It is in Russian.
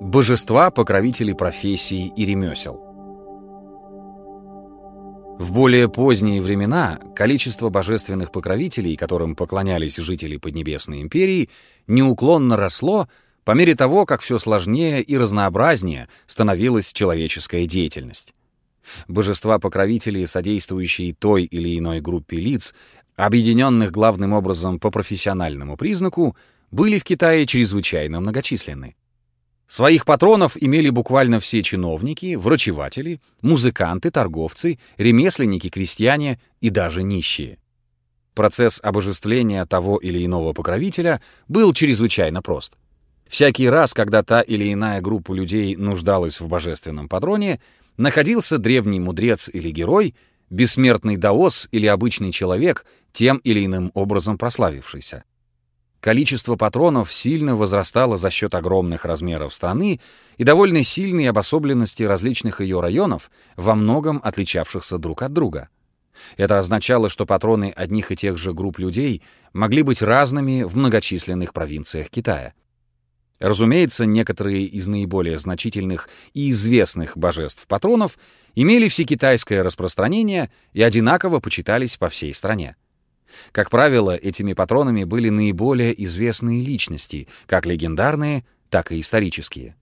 Божества, покровители профессий и ремесел. В более поздние времена количество божественных покровителей, которым поклонялись жители Поднебесной империи, неуклонно росло по мере того, как все сложнее и разнообразнее становилась человеческая деятельность. Божества-покровители, содействующие той или иной группе лиц, объединенных главным образом по профессиональному признаку, были в Китае чрезвычайно многочисленны. Своих патронов имели буквально все чиновники, врачеватели, музыканты, торговцы, ремесленники, крестьяне и даже нищие. Процесс обожествления того или иного покровителя был чрезвычайно прост. Всякий раз, когда та или иная группа людей нуждалась в божественном патроне, находился древний мудрец или герой, бессмертный даос или обычный человек, тем или иным образом прославившийся. Количество патронов сильно возрастало за счет огромных размеров страны и довольно сильной обособленности различных ее районов, во многом отличавшихся друг от друга. Это означало, что патроны одних и тех же групп людей могли быть разными в многочисленных провинциях Китая. Разумеется, некоторые из наиболее значительных и известных божеств патронов имели всекитайское распространение и одинаково почитались по всей стране. Как правило, этими патронами были наиболее известные личности, как легендарные, так и исторические.